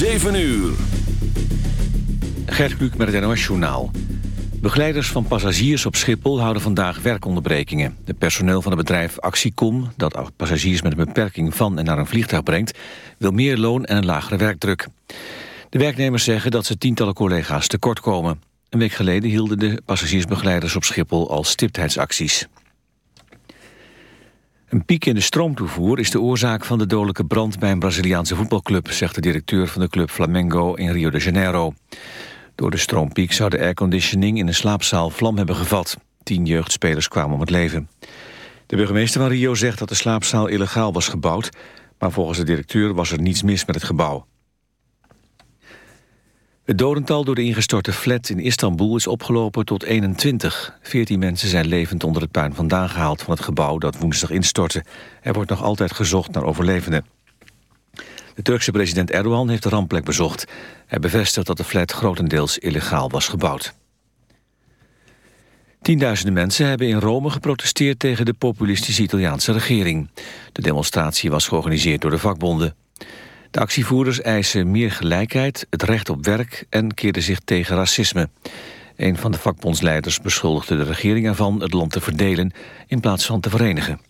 7 uur. Gert Kluk met het NOS Journaal. Begeleiders van passagiers op Schiphol houden vandaag werkonderbrekingen. De personeel van het bedrijf Actiecom, dat passagiers met een beperking van en naar een vliegtuig brengt, wil meer loon en een lagere werkdruk. De werknemers zeggen dat ze tientallen collega's tekort komen. Een week geleden hielden de passagiersbegeleiders op Schiphol al stiptheidsacties. Een piek in de stroomtoevoer is de oorzaak van de dodelijke brand bij een Braziliaanse voetbalclub, zegt de directeur van de club Flamengo in Rio de Janeiro. Door de stroompiek zou de airconditioning in een slaapzaal vlam hebben gevat. Tien jeugdspelers kwamen om het leven. De burgemeester van Rio zegt dat de slaapzaal illegaal was gebouwd, maar volgens de directeur was er niets mis met het gebouw. Het dodental door de ingestorte flat in Istanbul is opgelopen tot 21. 14 mensen zijn levend onder het puin vandaan gehaald van het gebouw dat woensdag instortte. Er wordt nog altijd gezocht naar overlevenden. De Turkse president Erdogan heeft de rampplek bezocht. Hij bevestigt dat de flat grotendeels illegaal was gebouwd. Tienduizenden mensen hebben in Rome geprotesteerd tegen de populistische Italiaanse regering. De demonstratie was georganiseerd door de vakbonden. De actievoerders eisen meer gelijkheid, het recht op werk en keerden zich tegen racisme. Een van de vakbondsleiders beschuldigde de regering ervan het land te verdelen in plaats van te verenigen.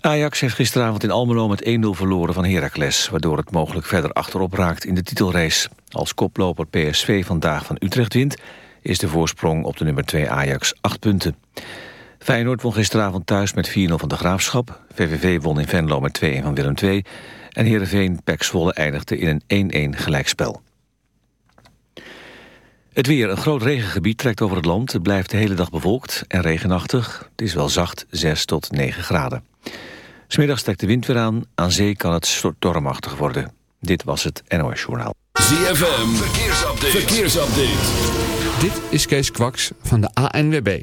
Ajax heeft gisteravond in Almelo met 1-0 verloren van Heracles... waardoor het mogelijk verder achterop raakt in de titelrace. Als koploper PSV vandaag van Utrecht wint... is de voorsprong op de nummer 2 Ajax 8 punten. Feyenoord won gisteravond thuis met 4-0 van de Graafschap. VVV won in Venlo met 2-1 van Willem II. En Heerenveen Pek Zwolle eindigde in een 1-1 gelijkspel. Het weer. Een groot regengebied trekt over het land. Het blijft de hele dag bewolkt en regenachtig. Het is wel zacht, 6 tot 9 graden. Smiddags trekt de wind weer aan. Aan zee kan het stormachtig worden. Dit was het NOS Journaal. ZFM. Verkeersupdate. Verkeersupdate. Dit is Kees Kwaks van de ANWB.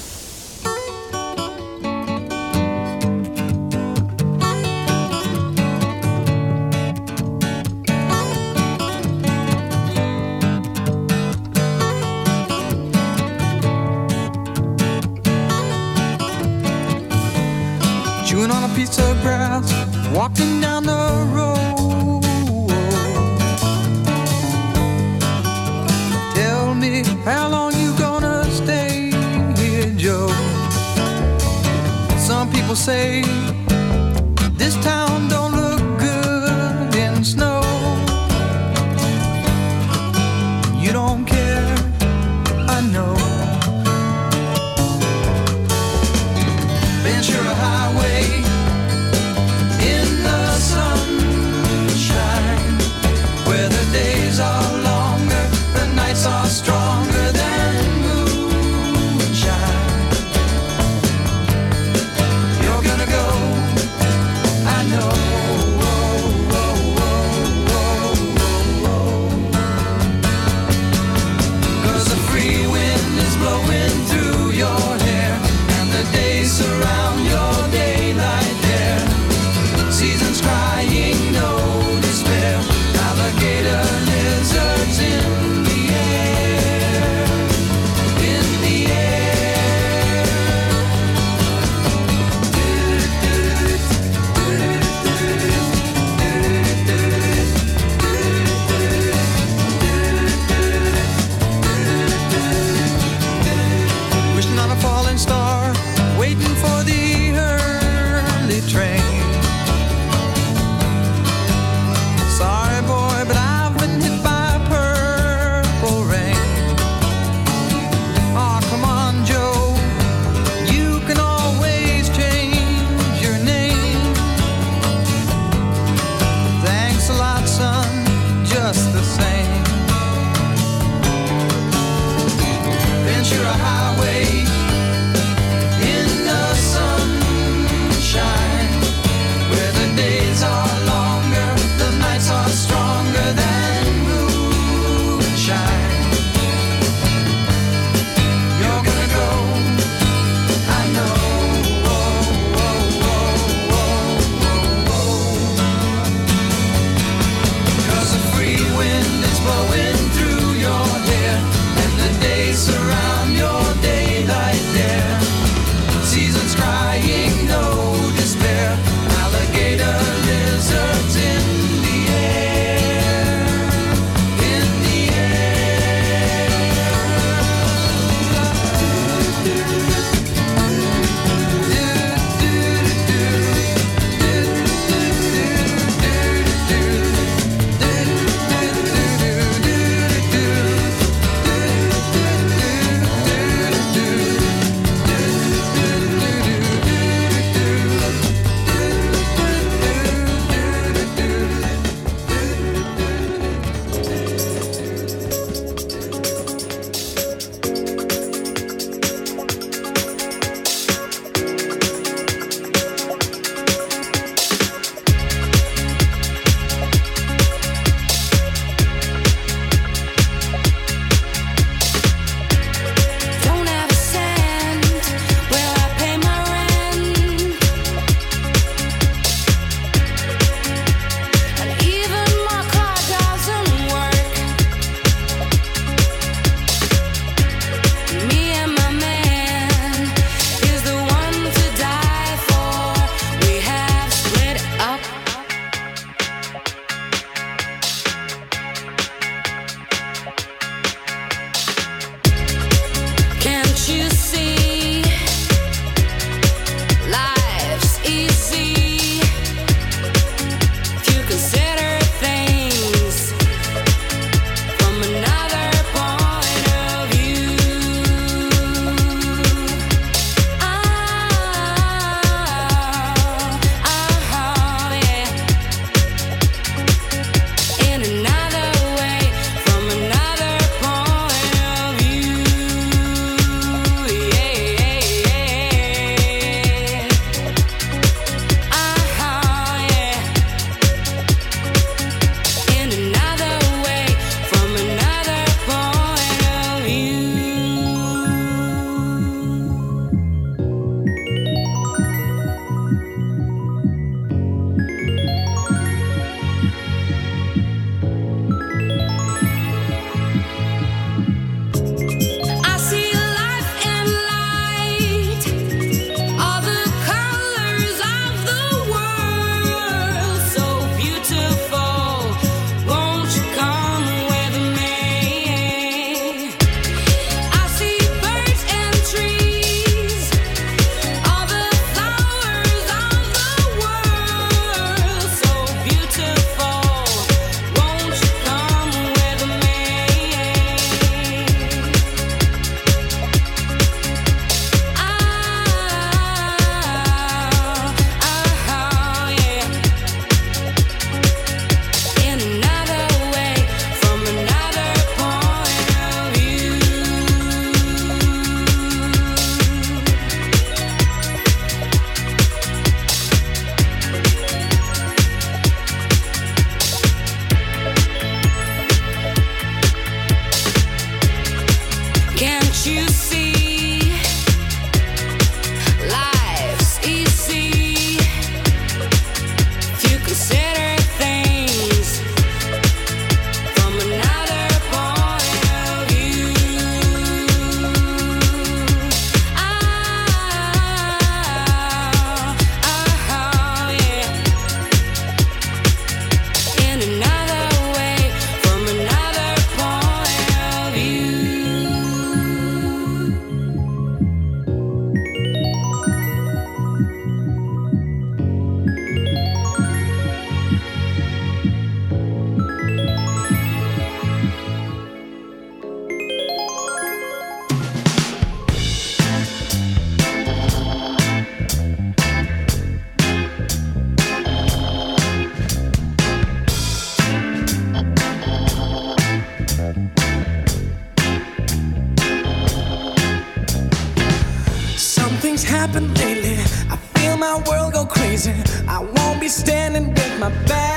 I won't be standing with my back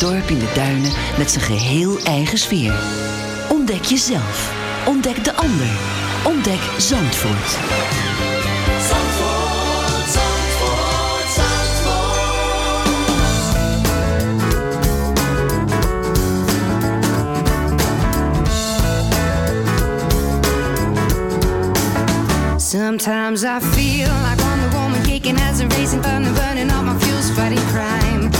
dorp in de duinen met zijn geheel eigen sfeer. Ontdek jezelf. Ontdek de ander. Ontdek Zandvoort. Zandvoort, Zandvoort, Zandvoort. Sometimes I feel like I'm the woman kicking as a racing thunder, burning all my fuels, fighting crime.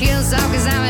heels off cause I'm